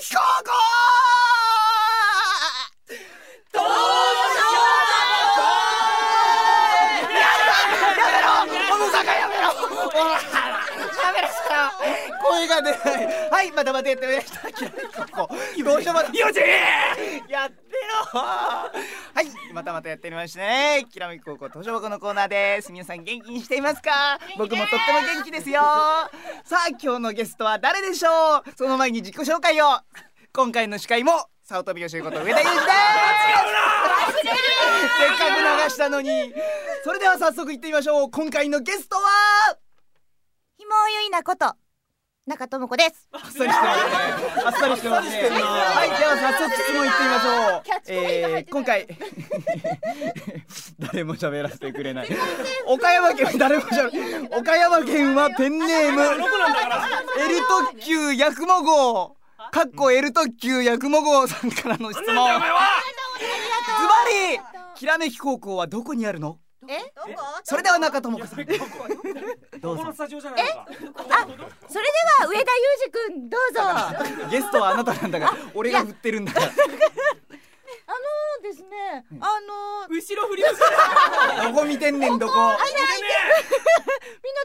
き高校登場やめろ小野坂やめろ声が出ないはいまたまたやってみましたキラメキ高校どうしよ。うまたよ。ちやってろまたまたやってみましたね。きらめき高校図書箱のコーナーです。皆さん元気にしていますか？僕もとっても元気ですよ。さあ今日のゲストは誰でしょう？その前に自己紹介を。今回の司会も早乙女よしこと上田裕二です。せっかく流したのに。それでは早速行ってみましょう。今回のゲストは？ひもゆいなこと中智子です。あっさりしてますね。はい、では早速質問いってみましょう。えー、今回 誰も喋らせてくれない。岡山県誰も喋る。岡山県はペンネームエル特急ヤクモ号。かっこエル特急ヤクモ号さんからの質問。ズバリきらめき高校はどこにあるの？え、それでは中智子さん。どうここのぞス。タジオじゃないのかそれでは上田裕二くんどうぞ。あのゲストはあなたなんだから、俺が振ってるんだから。ですね、あの後ろ振りどこ見てんねんどこ？みんな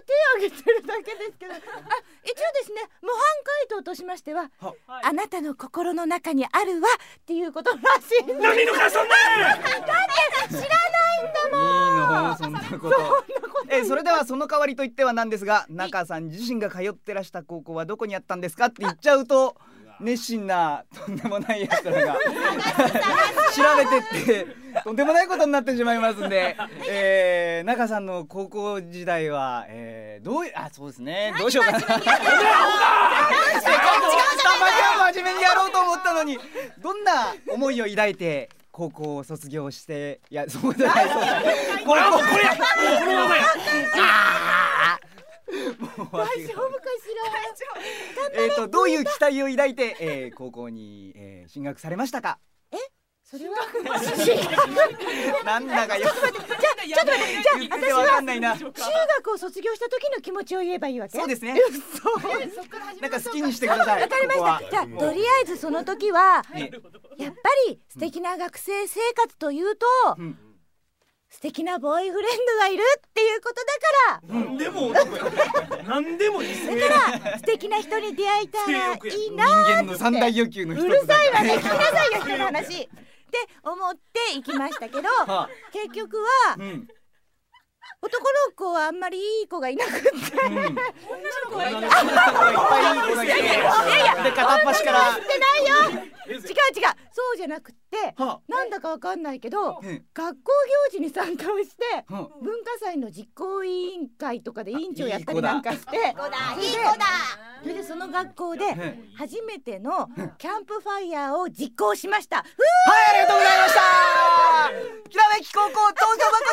手を挙げてるだけですけど、あ、一応ですね、模範回答としましては、はあなたの心の中にあるわっていうことらしいんです。何のかそんな知らないんだもん。そんなこと。えそれではその代わりと言ってはなんですが中さん自身が通ってらした高校はどこにあったんですかって言っちゃうと 熱心なとんでもないやつらが 調べてってとんでもないことになってしまいますんで、えー、中さんの高校時代は、えー、どういうあそうですねどうしようかな。せっ真面目にやろうと思ったのにどんな思いを抱いて高校を卒業していや そうじゃないそうじゃない高校これこのままやもう大訳が丈夫かしえっとどういう期待を抱いて、えー、高校に、えー、進学されましたか？ら。それは？なんだかよ。ちょっと待って、じゃあ、言っててわかんないな。中学を卒業した時の気持ちを言えばいいわけ？そうですね。そう。なんか好きにしてください。わかりました。じゃあ、とりあえずその時は、ねやっぱり素敵な学生生活というと、うん。素敵なボーイフレンドがいるっていうことだから、何でも男や何でも理性だから素敵な人に出会えたらいいな人間の三大欲求の一つうるさいわね聞きだなさいよ人の話。って思って行きましたけどはあ。結局はうん。男の子はあんまりいい子がいなくって。うん。いっ子がいないぱいいい子がいて。で片っ端から。ってないよ。違う違うそうじゃなくってはなんだかわかんないけどあ。うん。学校行事に参加をしては文化祭の実行委員会とかで委員長やったりいい子だなんかしていい子だそれでその学校であ。初めてのキャンプファイヤーを実行しました。はい、ありがとうございました。きらめき高校登場箱でした。